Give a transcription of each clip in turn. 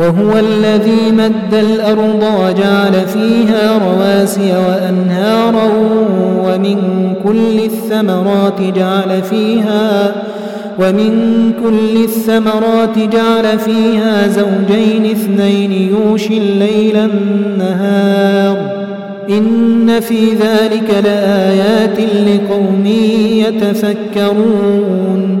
وهو الذي مد الأرض وجعل فيها رواسي وأنهارا ومن كل الثمرات جعل فيها ومن كل الثمرات جعل فيها زوجين اثنين يوشي الليل النهار. إن في ذلك لآيات لقوم يتفكرون.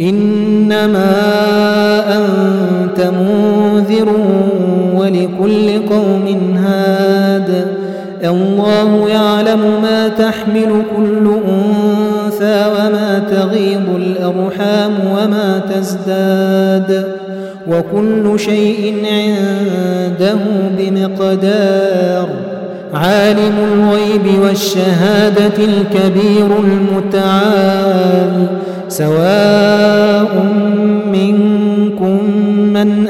إنما أنت منذر ولكل قوم هاد. الله يعلم ما تحمل كل أنثى وما تغيض الأرحام وما تزداد. وكل شيء عنده بمقدار. عالم الغيب والشهادة الكبير المتعال. سواء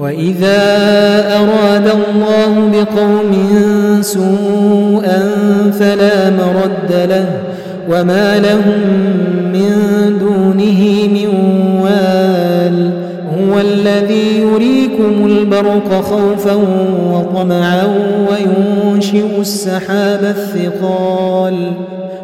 وإذا أراد الله بقوم سوءا فلا مرد له وما لهم من دونه من وال هو الذي يريكم البرق خوفا وطمعا وينشئ السحاب الثقال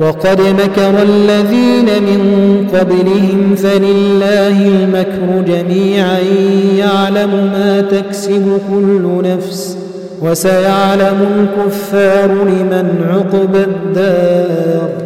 وقد مكر الذين من قبلهم فلله المكر جميعا يعلم ما تكسب كل نفس وسيعلم الكفار لمن عقب الدار.